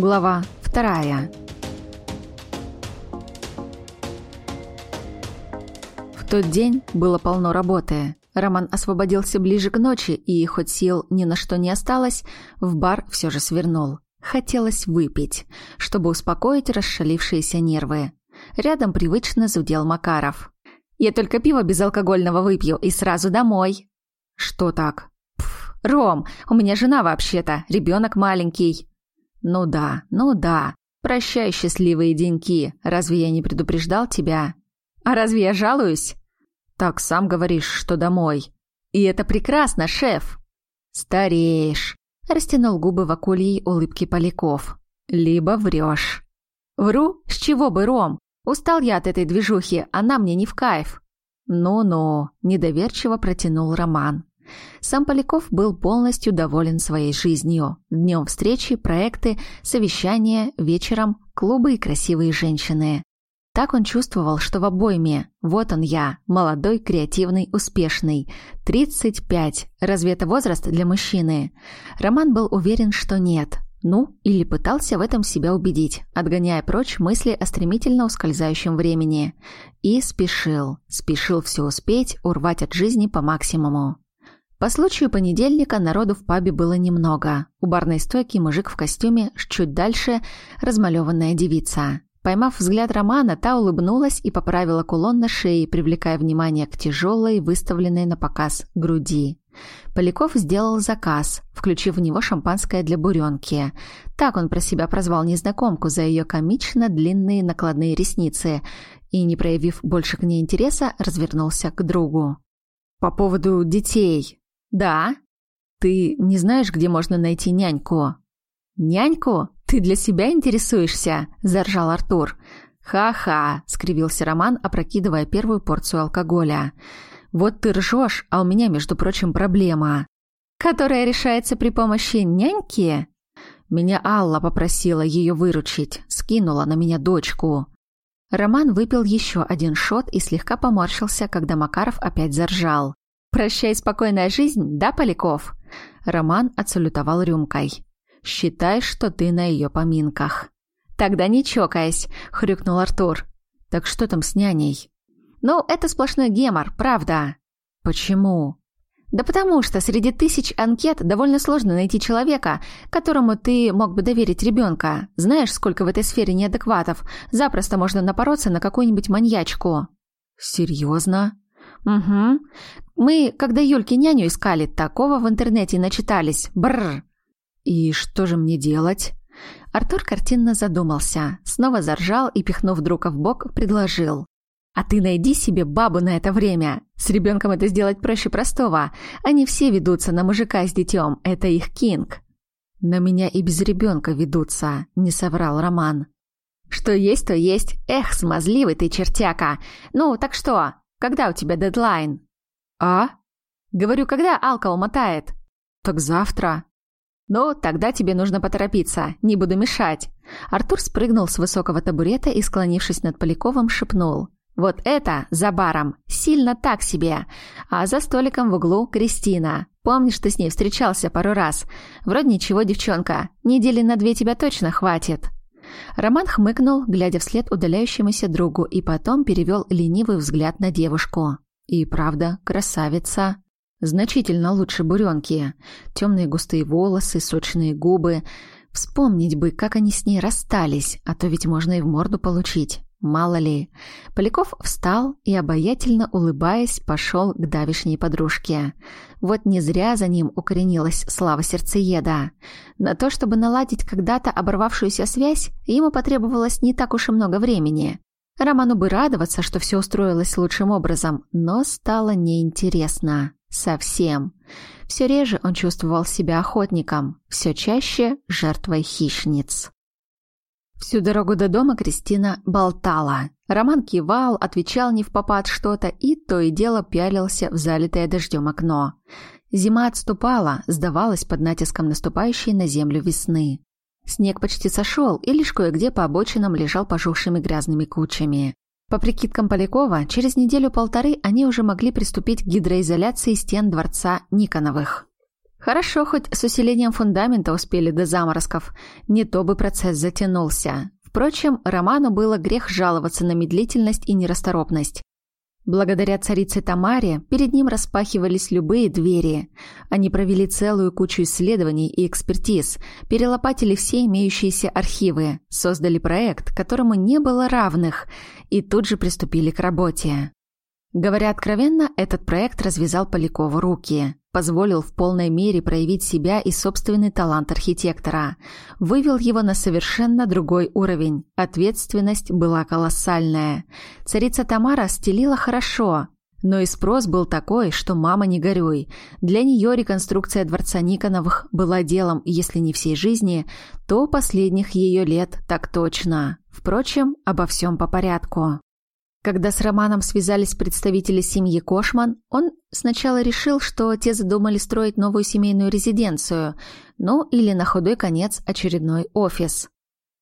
Глава вторая. В тот день было полно работы. Роман освободился ближе к ночи, и хоть сил ни на что не осталось, в бар все же свернул. Хотелось выпить, чтобы успокоить расшалившиеся нервы. Рядом привычно зудел Макаров. «Я только пиво безалкогольного выпью и сразу домой». «Что так?» «Пф, Ром, у меня жена вообще-то, ребенок маленький». «Ну да, ну да. Прощай, счастливые деньки. Разве я не предупреждал тебя?» «А разве я жалуюсь?» «Так сам говоришь, что домой». «И это прекрасно, шеф!» «Стареешь», — растянул губы в акульей улыбки Поляков. «Либо врешь». «Вру? С чего бы, Ром? Устал я от этой движухи, она мне не в кайф». «Ну-ну», — недоверчиво протянул Роман. Сам Поляков был полностью доволен своей жизнью. Днем встречи, проекты, совещания, вечером клубы и красивые женщины. Так он чувствовал, что в обойме. Вот он я, молодой, креативный, успешный. 35. Разве это возраст для мужчины? Роман был уверен, что нет. Ну, или пытался в этом себя убедить, отгоняя прочь мысли о стремительно ускользающем времени. И спешил. Спешил все успеть, урвать от жизни по максимуму. По случаю понедельника народу в пабе было немного. У барной стойки мужик в костюме, чуть дальше размалеванная девица. Поймав взгляд Романа, та улыбнулась и поправила кулон на шее, привлекая внимание к тяжелой, выставленной на показ груди. Поляков сделал заказ, включив в него шампанское для буренки. Так он про себя прозвал незнакомку за ее комично длинные накладные ресницы и, не проявив больше к ней интереса, развернулся к другу. «По поводу детей», «Да». «Ты не знаешь, где можно найти няньку?» «Няньку? Ты для себя интересуешься?» – заржал Артур. «Ха-ха», – скривился Роман, опрокидывая первую порцию алкоголя. «Вот ты ржешь, а у меня, между прочим, проблема». «Которая решается при помощи няньки?» Меня Алла попросила ее выручить, скинула на меня дочку. Роман выпил еще один шот и слегка поморщился, когда Макаров опять заржал. «Прощай, спокойная жизнь, да, Поляков?» Роман отсалютовал рюмкой. «Считай, что ты на ее поминках». «Тогда не чокаясь», — хрюкнул Артур. «Так что там с няней?» «Ну, это сплошной гемор, правда». «Почему?» «Да потому что среди тысяч анкет довольно сложно найти человека, которому ты мог бы доверить ребенка. Знаешь, сколько в этой сфере неадекватов? Запросто можно напороться на какую-нибудь маньячку». «Серьезно?» «Угу. Мы, когда Юльке няню искали, такого в интернете начитались. Бррр!» «И что же мне делать?» Артур картинно задумался, снова заржал и, пихнув друга в бок, предложил. «А ты найди себе бабу на это время. С ребенком это сделать проще простого. Они все ведутся на мужика с детем. Это их кинг». «На меня и без ребенка ведутся», — не соврал Роман. «Что есть, то есть. Эх, смазливый ты чертяка. Ну, так что, когда у тебя дедлайн?» «А?» «Говорю, когда Алка умотает?» «Так завтра». «Ну, тогда тебе нужно поторопиться. Не буду мешать». Артур спрыгнул с высокого табурета и, склонившись над Поляковым, шепнул. «Вот это, за баром, сильно так себе. А за столиком в углу Кристина. Помнишь, ты с ней встречался пару раз? Вроде ничего, девчонка. Недели на две тебя точно хватит». Роман хмыкнул, глядя вслед удаляющемуся другу, и потом перевел ленивый взгляд на девушку. И правда, красавица. Значительно лучше буренки. Темные густые волосы, сочные губы. Вспомнить бы, как они с ней расстались, а то ведь можно и в морду получить. Мало ли. Поляков встал и, обаятельно улыбаясь, пошел к давишней подружке. Вот не зря за ним укоренилась слава сердцееда. На то, чтобы наладить когда-то оборвавшуюся связь, ему потребовалось не так уж и много времени. Роману бы радоваться, что все устроилось лучшим образом, но стало неинтересно. Совсем. Все реже он чувствовал себя охотником, все чаще жертвой хищниц. Всю дорогу до дома Кристина болтала. Роман кивал, отвечал не в попад что-то и то и дело пялился в залитое дождем окно. Зима отступала, сдавалась под натиском наступающей на землю весны. Снег почти сошел, и лишь кое-где по обочинам лежал пожухшими грязными кучами. По прикидкам Полякова, через неделю-полторы они уже могли приступить к гидроизоляции стен дворца Никоновых. Хорошо, хоть с усилением фундамента успели до заморозков. Не то бы процесс затянулся. Впрочем, Роману было грех жаловаться на медлительность и нерасторопность. Благодаря царице Тамаре перед ним распахивались любые двери. Они провели целую кучу исследований и экспертиз, перелопатили все имеющиеся архивы, создали проект, которому не было равных, и тут же приступили к работе. Говоря откровенно, этот проект развязал Полякову руки, позволил в полной мере проявить себя и собственный талант архитектора, вывел его на совершенно другой уровень. Ответственность была колоссальная. Царица Тамара стелила хорошо, но и спрос был такой, что мама не горюй. Для нее реконструкция дворца Никоновых была делом, если не всей жизни, то последних ее лет так точно. Впрочем, обо всем по порядку. Когда с Романом связались представители семьи Кошман, он сначала решил, что те задумали строить новую семейную резиденцию, ну или на худой конец очередной офис.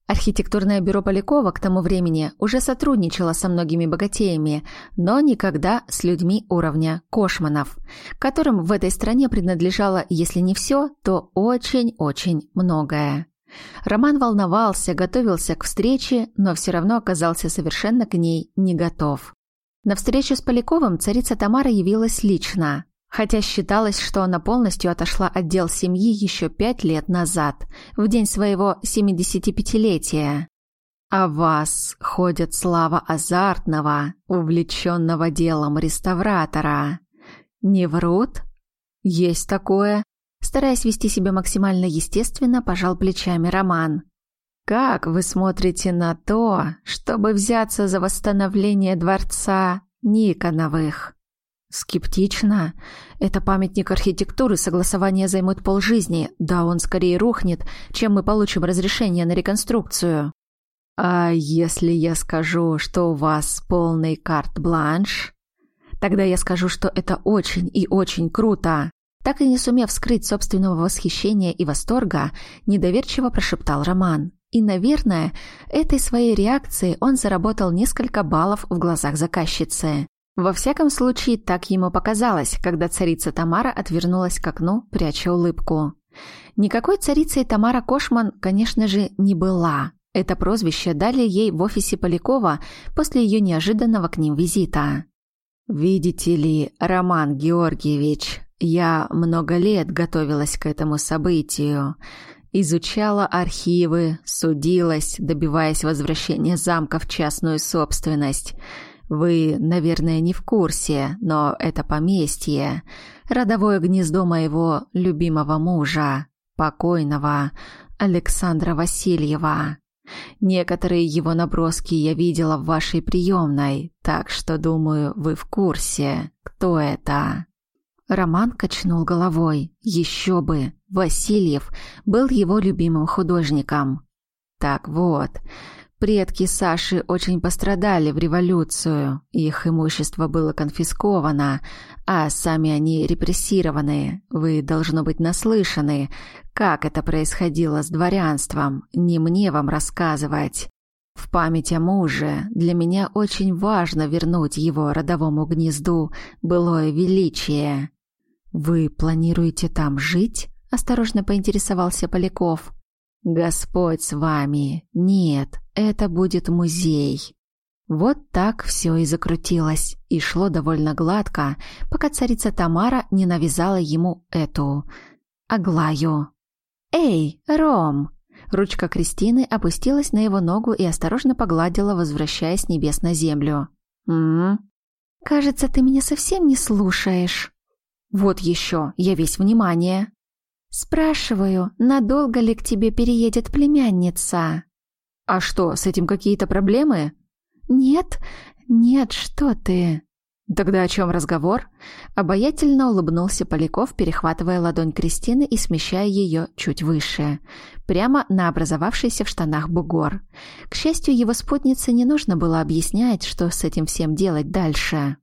Архитектурное бюро Полякова к тому времени уже сотрудничало со многими богатеями, но никогда с людьми уровня Кошманов, которым в этой стране принадлежало, если не все, то очень-очень многое. Роман волновался, готовился к встрече, но все равно оказался совершенно к ней не готов. На встречу с Поляковым царица Тамара явилась лично, хотя считалось, что она полностью отошла от дел семьи еще пять лет назад, в день своего 75-летия. А вас ходит слава азартного, увлеченного делом реставратора. Не врут? Есть такое. Стараясь вести себя максимально естественно, пожал плечами Роман. «Как вы смотрите на то, чтобы взяться за восстановление дворца Никоновых?» «Скептично. Это памятник архитектуры, согласования займут полжизни. Да он скорее рухнет, чем мы получим разрешение на реконструкцию». «А если я скажу, что у вас полный карт-бланш?» «Тогда я скажу, что это очень и очень круто. Так и не сумев скрыть собственного восхищения и восторга, недоверчиво прошептал Роман. И, наверное, этой своей реакцией он заработал несколько баллов в глазах заказчицы. Во всяком случае, так ему показалось, когда царица Тамара отвернулась к окну, пряча улыбку. Никакой царицей Тамара Кошман, конечно же, не была. Это прозвище дали ей в офисе Полякова после ее неожиданного к ним визита. «Видите ли, Роман Георгиевич, я много лет готовилась к этому событию, изучала архивы, судилась, добиваясь возвращения замка в частную собственность. Вы, наверное, не в курсе, но это поместье, родовое гнездо моего любимого мужа, покойного Александра Васильева. Некоторые его наброски я видела в вашей приемной, так что, думаю, вы в курсе, кто это. Роман качнул головой. Еще бы! Васильев был его любимым художником. Так вот, предки Саши очень пострадали в революцию. Их имущество было конфисковано, а сами они репрессированы. Вы, должно быть, наслышаны, как это происходило с дворянством. Не мне вам рассказывать. В память о муже для меня очень важно вернуть его родовому гнезду былое величие. «Вы планируете там жить?» — осторожно поинтересовался Поляков. «Господь с вами! Нет, это будет музей!» Вот так все и закрутилось, и шло довольно гладко, пока царица Тамара не навязала ему эту... Аглаю. «Эй, Ром!» Ручка Кристины опустилась на его ногу и осторожно погладила, возвращаясь с небес на землю. «М-м?» «Кажется, ты меня совсем не слушаешь». «Вот еще, я весь внимание». «Спрашиваю, надолго ли к тебе переедет племянница?» «А что, с этим какие-то проблемы?» «Нет, нет, что ты...» «Тогда о чем разговор?» Обаятельно улыбнулся Поляков, перехватывая ладонь Кристины и смещая ее чуть выше, прямо на образовавшийся в штанах бугор. К счастью, его спутнице не нужно было объяснять, что с этим всем делать дальше.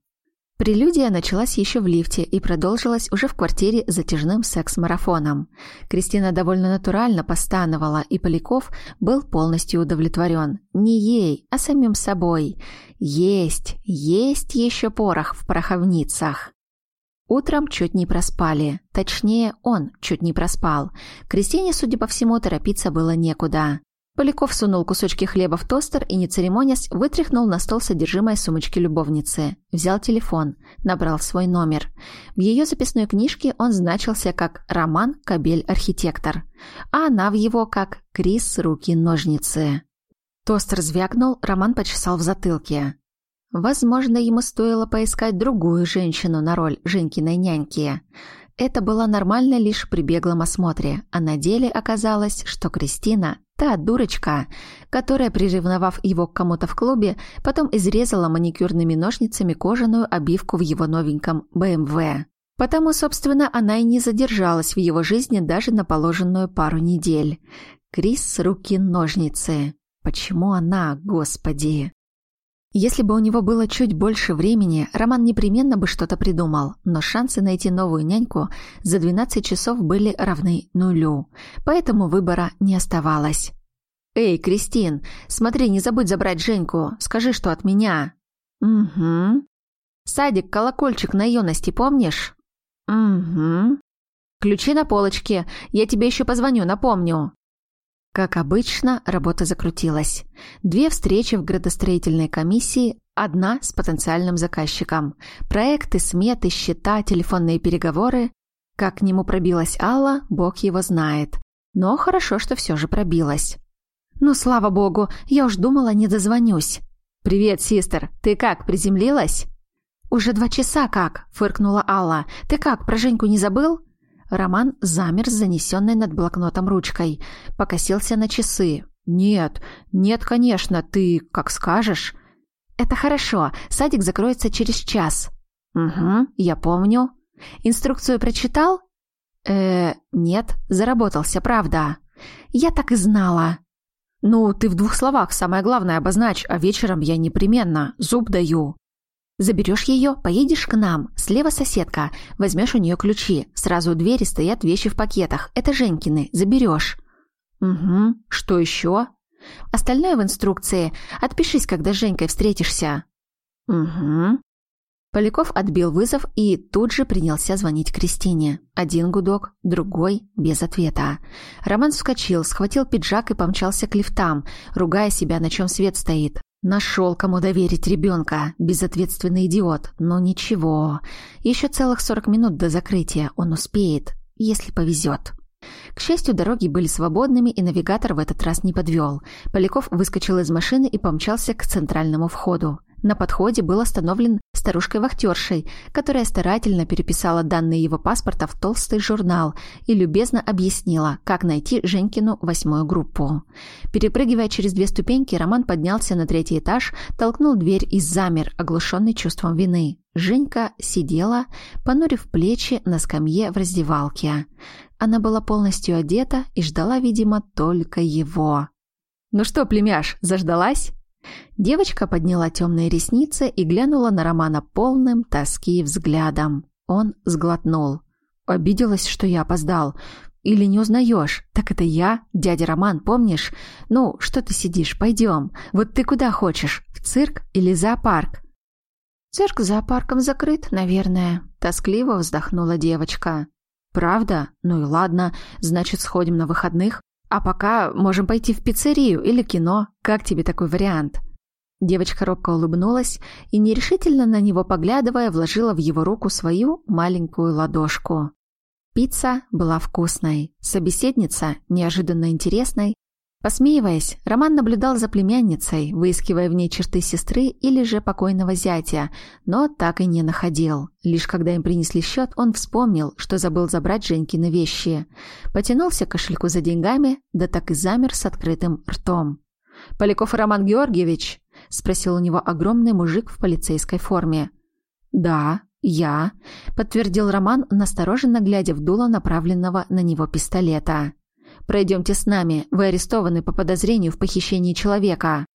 Прелюдия началась еще в лифте и продолжилась уже в квартире затяжным секс-марафоном. Кристина довольно натурально постановала, и Поляков был полностью удовлетворен. Не ей, а самим собой. Есть, есть еще порох в пороховницах. Утром чуть не проспали. Точнее, он чуть не проспал. Кристине, судя по всему, торопиться было некуда. Поляков сунул кусочки хлеба в тостер и, не церемонясь, вытряхнул на стол содержимое сумочки любовницы. Взял телефон, набрал свой номер. В ее записной книжке он значился как «Роман Кабель-архитектор», а она в его как «Крис Руки-ножницы». Тостер звякнул, Роман почесал в затылке. Возможно, ему стоило поискать другую женщину на роль Женькиной няньки. Это было нормально лишь при беглом осмотре, а на деле оказалось, что Кристина – та дурочка, которая, приревновав его к кому-то в клубе, потом изрезала маникюрными ножницами кожаную обивку в его новеньком БМВ. Потому, собственно, она и не задержалась в его жизни даже на положенную пару недель. Крис руки-ножницы. Почему она, господи? Если бы у него было чуть больше времени, Роман непременно бы что-то придумал, но шансы найти новую няньку за 12 часов были равны нулю, поэтому выбора не оставалось. «Эй, Кристин, смотри, не забудь забрать Женьку, скажи, что от меня». «Угу». «Садик, колокольчик на юности, помнишь?» «Угу». «Ключи на полочке, я тебе еще позвоню, напомню». Как обычно, работа закрутилась. Две встречи в градостроительной комиссии, одна с потенциальным заказчиком. Проекты, сметы, счета, телефонные переговоры. Как к нему пробилась Алла, бог его знает. Но хорошо, что все же пробилась. Ну, слава богу, я уж думала, не дозвонюсь. «Привет, систер, ты как, приземлилась?» «Уже два часа как», — фыркнула Алла. «Ты как, про Женьку не забыл?» Роман замер с занесенной над блокнотом ручкой. Покосился на часы. «Нет, нет, конечно, ты как скажешь». «Это хорошо. Садик закроется через час». «Угу, я помню». «Инструкцию прочитал?» «Э, нет, заработался, правда». «Я так и знала». «Ну, ты в двух словах самое главное обозначь, а вечером я непременно зуб даю». Заберешь ее, поедешь к нам. Слева соседка. Возьмешь у нее ключи. Сразу у двери стоят вещи в пакетах. Это Женькины. Заберешь. Угу. Что еще? Остальное в инструкции. Отпишись, когда с Женькой встретишься. Угу. Поляков отбил вызов и тут же принялся звонить Кристине. Один гудок, другой, без ответа. Роман вскочил, схватил пиджак и помчался к лифтам, ругая себя, на чем свет стоит. Нашел, кому доверить ребенка. Безответственный идиот. Но ничего. Еще целых сорок минут до закрытия. Он успеет, если повезет. К счастью, дороги были свободными, и навигатор в этот раз не подвел. Поляков выскочил из машины и помчался к центральному входу. На подходе был остановлен старушкой-вахтершей, которая старательно переписала данные его паспорта в толстый журнал и любезно объяснила, как найти Женькину восьмую группу. Перепрыгивая через две ступеньки, Роман поднялся на третий этаж, толкнул дверь и замер, оглушенный чувством вины. Женька сидела, понурив плечи на скамье в раздевалке. Она была полностью одета и ждала, видимо, только его. «Ну что, племяш, заждалась?» Девочка подняла темные ресницы и глянула на Романа полным тоски взглядом. Он сглотнул. «Обиделась, что я опоздал. Или не узнаешь? Так это я, дядя Роман, помнишь? Ну, что ты сидишь? Пойдем. Вот ты куда хочешь? В цирк или зоопарк?» «Цирк зоопарком закрыт, наверное», — тоскливо вздохнула девочка. «Правда? Ну и ладно, значит, сходим на выходных. А пока можем пойти в пиццерию или кино. Как тебе такой вариант?» Девочка робко улыбнулась и, нерешительно на него поглядывая, вложила в его руку свою маленькую ладошку. Пицца была вкусной, собеседница неожиданно интересной. Посмеиваясь, Роман наблюдал за племянницей, выискивая в ней черты сестры или же покойного зятя, но так и не находил. Лишь когда им принесли счет, он вспомнил, что забыл забрать Женькины вещи. Потянулся к кошельку за деньгами, да так и замер с открытым ртом. «Поляков Роман Георгиевич?» — спросил у него огромный мужик в полицейской форме. «Да, я», — подтвердил Роман, настороженно глядя в дуло направленного на него пистолета. «Пройдемте с нами, вы арестованы по подозрению в похищении человека».